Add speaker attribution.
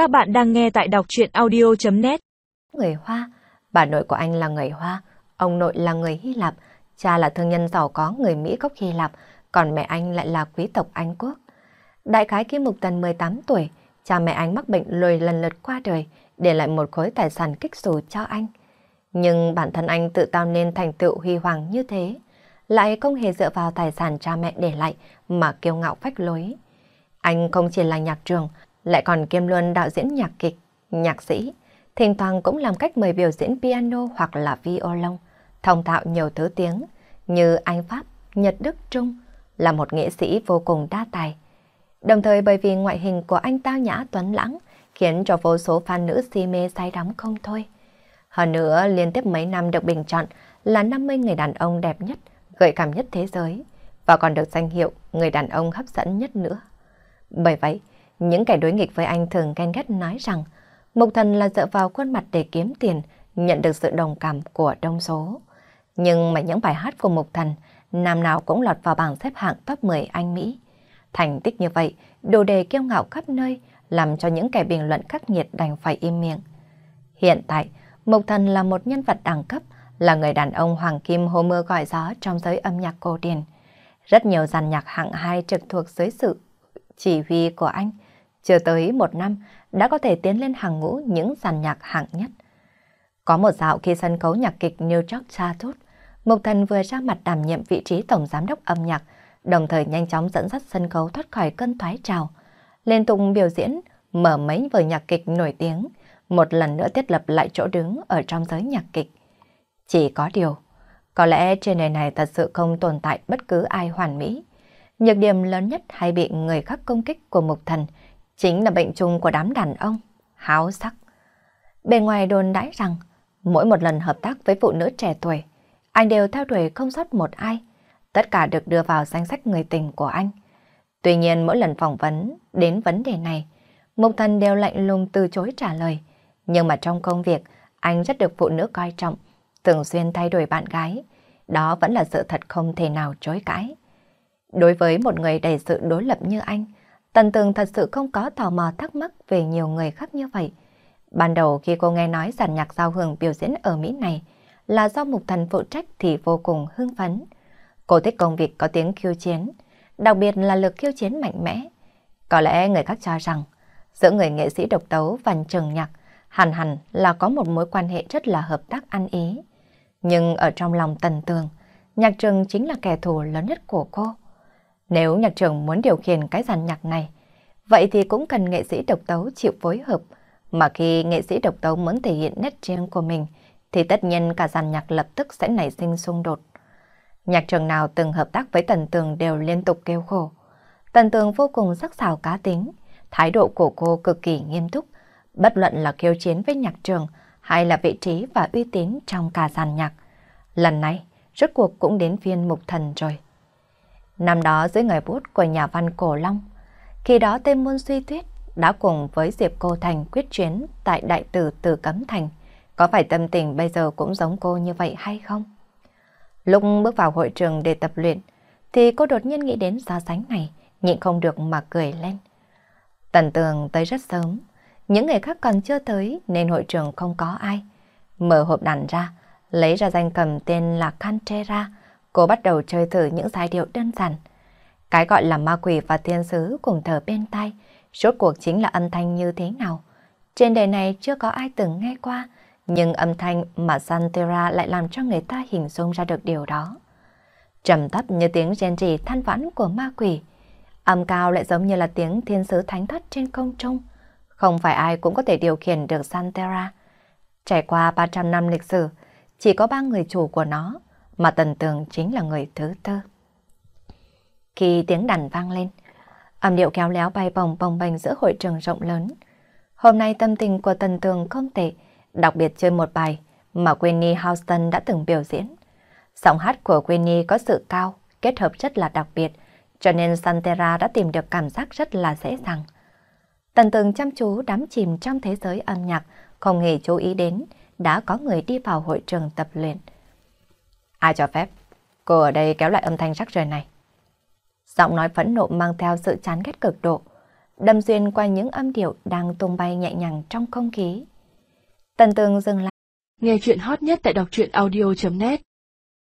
Speaker 1: Các bạn đang nghe tại đọc chuyện audio.net
Speaker 2: Người Hoa, bà nội của anh là người Hoa, ông nội là người Hy Lạp, cha là thương nhân giàu có người Mỹ gốc Hy Lạp, còn mẹ anh lại là quý tộc Anh Quốc. Đại khái Kim Mục Tần 18 tuổi, cha mẹ anh mắc bệnh lùi lần lượt qua đời, để lại một khối tài sản kích xù cho anh. Nhưng bản thân anh tự tạo nên thành tựu huy hoàng như thế, lại không hề dựa vào tài sản cha mẹ để lại mà kiêu ngạo phách lối. Anh không chỉ là nhạc trường, lại còn kiêm luôn đạo diễn nhạc kịch, nhạc sĩ, thỉnh thoảng cũng làm cách mời biểu diễn piano hoặc là violon, thông tạo nhiều thứ tiếng như Anh Pháp, Nhật Đức Trung, là một nghệ sĩ vô cùng đa tài. Đồng thời bởi vì ngoại hình của anh tao nhã tuấn lãng, khiến cho vô số fan nữ si mê say đắm không thôi. Hơn nữa, liên tiếp mấy năm được bình chọn là 50 người đàn ông đẹp nhất, gợi cảm nhất thế giới, và còn được danh hiệu người đàn ông hấp dẫn nhất nữa. Bởi vậy, những kẻ đối nghịch với anh thường ghen ghét nói rằng Mục Thần là dựa vào khuôn mặt để kiếm tiền, nhận được sự đồng cảm của đông số. Nhưng mà những bài hát của Mục Thần, nam nào cũng lọt vào bảng xếp hạng top 10 Anh Mỹ. Thành tích như vậy, đồ đề kiêu ngạo khắp nơi, làm cho những kẻ bình luận khắc nghiệt đành phải im miệng. Hiện tại, Mục Thần là một nhân vật đẳng cấp, là người đàn ông hoàng kim hô mưa gọi gió trong giới âm nhạc cổ điển. Rất nhiều dàn nhạc hạng hai trực thuộc dưới sự chỉ huy của anh, chưa tới một năm đã có thể tiến lên hàng ngũ những dàn nhạc hạng nhất. Có một dạo khi sân khấu nhạc kịch New York Chartut, Mục Thần vừa ra mặt đảm nhiệm vị trí tổng giám đốc âm nhạc, đồng thời nhanh chóng dẫn dắt sân khấu thoát khỏi cơn thoái trào. Liên tục biểu diễn, mở mấy vở nhạc kịch nổi tiếng, một lần nữa thiết lập lại chỗ đứng ở trong giới nhạc kịch. Chỉ có điều, có lẽ trên đời này thật sự không tồn tại bất cứ ai hoàn mỹ. Nhược điểm lớn nhất hay bị người khác công kích của Mục Thần chính là bệnh chung của đám đàn ông, háo sắc. Bề ngoài đồn đãi rằng, mỗi một lần hợp tác với phụ nữ trẻ tuổi, anh đều theo đuổi không sót một ai. Tất cả được đưa vào danh sách người tình của anh. Tuy nhiên mỗi lần phỏng vấn đến vấn đề này, Mục Thần đều lạnh lùng từ chối trả lời. Nhưng mà trong công việc, anh rất được phụ nữ coi trọng, thường xuyên thay đổi bạn gái. Đó vẫn là sự thật không thể nào chối cãi. Đối với một người đầy sự đối lập như anh, Tần Tường thật sự không có tò mò thắc mắc về nhiều người khác như vậy. Ban đầu khi cô nghe nói giàn nhạc giao hưởng biểu diễn ở Mỹ này là do Mục Thần phụ trách thì vô cùng hưng phấn. Cô thích công việc có tiếng khiêu chiến, đặc biệt là lực khiêu chiến mạnh mẽ. Có lẽ người khác cho rằng giữa người nghệ sĩ độc tấu và trường nhạc hẳn hẳn là có một mối quan hệ rất là hợp tác ăn ý. Nhưng ở trong lòng Tần Tường, nhạc trường chính là kẻ thù lớn nhất của cô. Nếu nhạc trưởng muốn điều khiển cái dàn nhạc này, vậy thì cũng cần nghệ sĩ độc tấu chịu phối hợp. Mà khi nghệ sĩ độc tấu muốn thể hiện nét riêng của mình, thì tất nhiên cả dàn nhạc lập tức sẽ nảy sinh xung đột. Nhạc trường nào từng hợp tác với Tần Tường đều liên tục kêu khổ. Tần Tường vô cùng sắc sảo cá tính, thái độ của cô cực kỳ nghiêm túc, bất luận là kêu chiến với nhạc trường hay là vị trí và uy tín trong cả dàn nhạc. Lần này, rốt cuộc cũng đến phiên mục thần rồi. Năm đó dưới người bút của nhà văn Cổ Long, khi đó tên môn suy tuyết đã cùng với Diệp Cô Thành quyết chuyến tại đại tử Tử Cấm Thành. Có phải tâm tình bây giờ cũng giống cô như vậy hay không? Lúc bước vào hội trường để tập luyện, thì cô đột nhiên nghĩ đến so sánh này, nhịn không được mà cười lên. Tần tường tới rất sớm, những người khác còn chưa tới nên hội trường không có ai. Mở hộp đàn ra, lấy ra danh cầm tên là Cantera, cô bắt đầu chơi thử những giai điệu đơn giản. Cái gọi là ma quỷ và thiên sứ cùng thở bên tai, rốt cuộc chính là âm thanh như thế nào. Trên đời này chưa có ai từng nghe qua, nhưng âm thanh mà Santera lại làm cho người ta hình dung ra được điều đó. Trầm thấp như tiếng rên rỉ than vãn của ma quỷ, âm cao lại giống như là tiếng thiên sứ thánh thất trên không trung. Không phải ai cũng có thể điều khiển được Santera. Trải qua 300 năm lịch sử, chỉ có ba người chủ của nó, mà Tần Tường chính là người thứ tư. Khi tiếng đàn vang lên, âm điệu kéo léo bay bồng bồng bềnh giữa hội trường rộng lớn. Hôm nay tâm tình của Tần Tường không tệ, đặc biệt chơi một bài mà Winnie Houston đã từng biểu diễn. Giọng hát của Winnie có sự cao, kết hợp rất là đặc biệt, cho nên Santera đã tìm được cảm giác rất là dễ dàng. Tần Tường chăm chú đắm chìm trong thế giới âm nhạc, không hề chú ý đến đã có người đi vào hội trường tập luyện. Ai cho phép? Cô ở đây kéo lại âm thanh rắc rời này. Giọng nói phẫn nộ mang theo sự chán ghét cực độ. đâm xuyên qua những âm điệu đang tung bay nhẹ nhàng trong không khí. Tần tường dừng lại.
Speaker 1: Nghe chuyện hot nhất tại đọc truyện audio.net